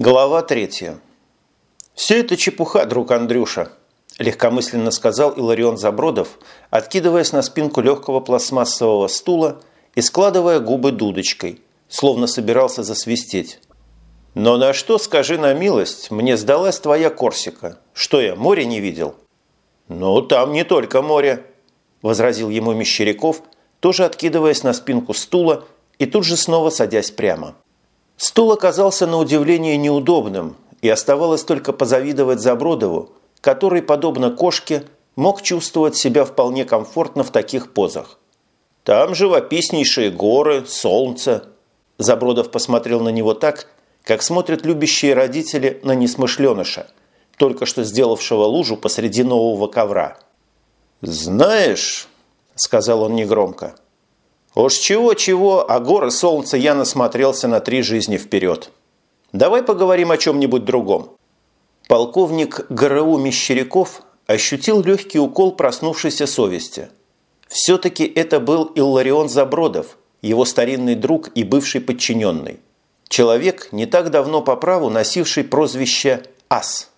Глава третья. «Все это чепуха, друг Андрюша», – легкомысленно сказал Иларион Забродов, откидываясь на спинку легкого пластмассового стула и складывая губы дудочкой, словно собирался засвистеть. «Но на что, скажи на милость, мне сдалась твоя Корсика? Что я, море не видел?» «Ну, там не только море», – возразил ему Мещеряков, тоже откидываясь на спинку стула и тут же снова садясь прямо. Стул оказался на удивление неудобным, и оставалось только позавидовать Забродову, который, подобно кошке, мог чувствовать себя вполне комфортно в таких позах. «Там живописнейшие горы, солнце». Забродов посмотрел на него так, как смотрят любящие родители на несмышленыша, только что сделавшего лужу посреди нового ковра. «Знаешь», – сказал он негромко, – Уж чего-чего, а горы солнца я насмотрелся на три жизни вперед. Давай поговорим о чем-нибудь другом. Полковник ГРУ Мещеряков ощутил легкий укол проснувшейся совести. Все-таки это был Илларион Забродов, его старинный друг и бывший подчиненный. Человек, не так давно по праву носивший прозвище «Ас».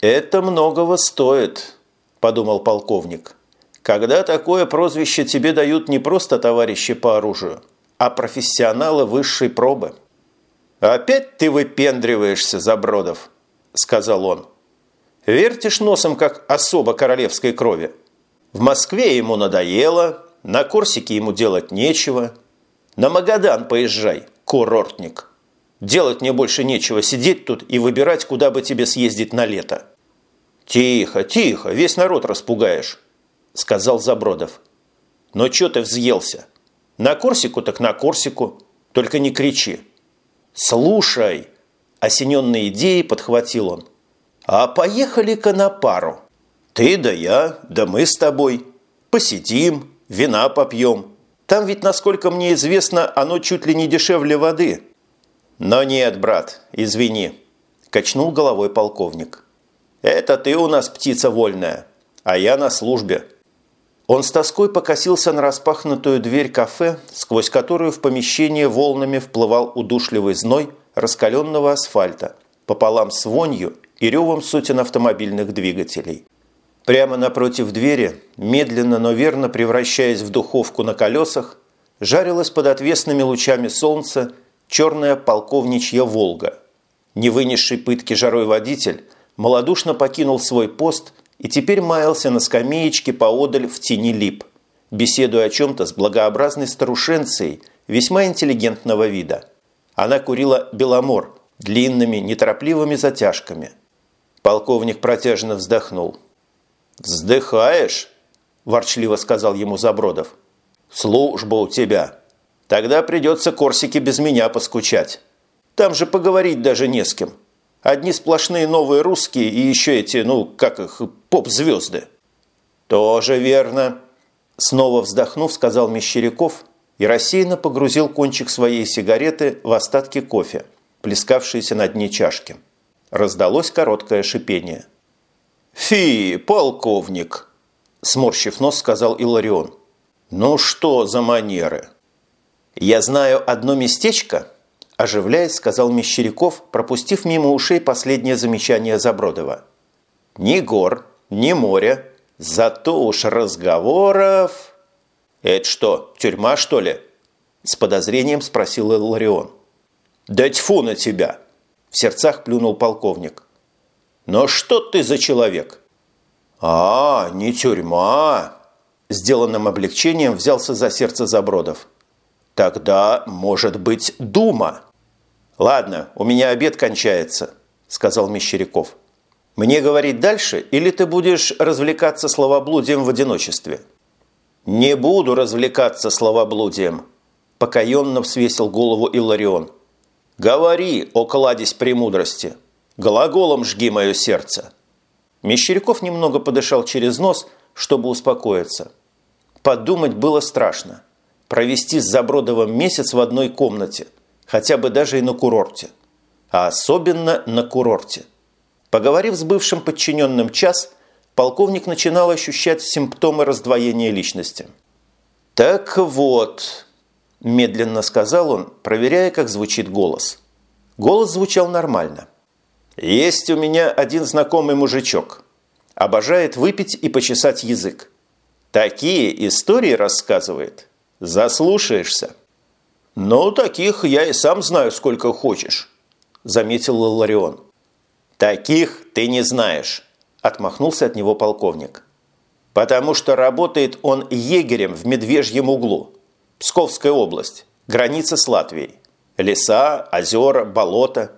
«Это многого стоит», – подумал полковник. Когда такое прозвище тебе дают не просто товарищи по оружию, а профессионалы высшей пробы. «Опять ты выпендриваешься, Забродов», – сказал он. «Вертишь носом, как особо королевской крови. В Москве ему надоело, на Корсике ему делать нечего. На Магадан поезжай, курортник. Делать мне больше нечего, сидеть тут и выбирать, куда бы тебе съездить на лето». «Тихо, тихо, весь народ распугаешь. – сказал Забродов. «Но чё ты взъелся? На Корсику так на Корсику, только не кричи». «Слушай!» – осененной идеей подхватил он. «А поехали-ка на пару. Ты да я, да мы с тобой. Посидим, вина попьем. Там ведь, насколько мне известно, оно чуть ли не дешевле воды». «Но нет, брат, извини», – качнул головой полковник. «Это ты у нас птица вольная, а я на службе». Он с тоской покосился на распахнутую дверь кафе, сквозь которую в помещение волнами вплывал удушливый зной раскаленного асфальта, пополам с вонью и ревом сотен автомобильных двигателей. Прямо напротив двери, медленно, но верно превращаясь в духовку на колесах, жарилась под отвесными лучами солнца черная полковничья «Волга». Не вынесший пытки жарой водитель малодушно покинул свой пост и теперь маялся на скамеечке поодаль в тени лип, беседуя о чем-то с благообразной старушенцией весьма интеллигентного вида. Она курила беломор длинными, неторопливыми затяжками. Полковник протяжно вздохнул. «Вздыхаешь?» – ворчливо сказал ему Забродов. «Служба у тебя. Тогда придется Корсике без меня поскучать. Там же поговорить даже не с кем. Одни сплошные новые русские и еще эти, ну, как их, поп-звезды». «Тоже верно», – снова вздохнув, сказал Мещеряков и рассеянно погрузил кончик своей сигареты в остатки кофе, плескавшиеся на дне чашки. Раздалось короткое шипение. «Фи, полковник!» – сморщив нос, сказал Иларион. «Ну что за манеры?» «Я знаю одно местечко», Оживляясь, сказал Мещеряков, пропустив мимо ушей последнее замечание Забродова. «Ни гор, ни моря, зато уж разговоров...» «Это что, тюрьма, что ли?» С подозрением спросил Ларион. «Да тьфу на тебя!» В сердцах плюнул полковник. «Но что ты за человек?» «А, не тюрьма!» Сделанным облегчением взялся за сердце Забродов. «Тогда, может быть, Дума?» «Ладно, у меня обед кончается», – сказал Мещеряков. «Мне говорить дальше, или ты будешь развлекаться словоблудием в одиночестве?» «Не буду развлекаться словоблудием», – покаянно свесил голову Иларион. «Говори, о кладезь премудрости, глаголом жги мое сердце». Мещеряков немного подышал через нос, чтобы успокоиться. Подумать было страшно. Провести с Забродовым месяц в одной комнате – хотя бы даже и на курорте. А особенно на курорте. Поговорив с бывшим подчиненным час, полковник начинал ощущать симптомы раздвоения личности. «Так вот», – медленно сказал он, проверяя, как звучит голос. Голос звучал нормально. «Есть у меня один знакомый мужичок. Обожает выпить и почесать язык. Такие истории рассказывает. Заслушаешься». «Ну, таких я и сам знаю, сколько хочешь», – заметил Ларион. «Таких ты не знаешь», – отмахнулся от него полковник. «Потому что работает он егерем в Медвежьем углу, Псковская область, граница с Латвией. Леса, озера, болота.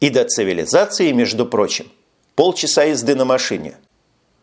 И до цивилизации, между прочим, полчаса езды на машине.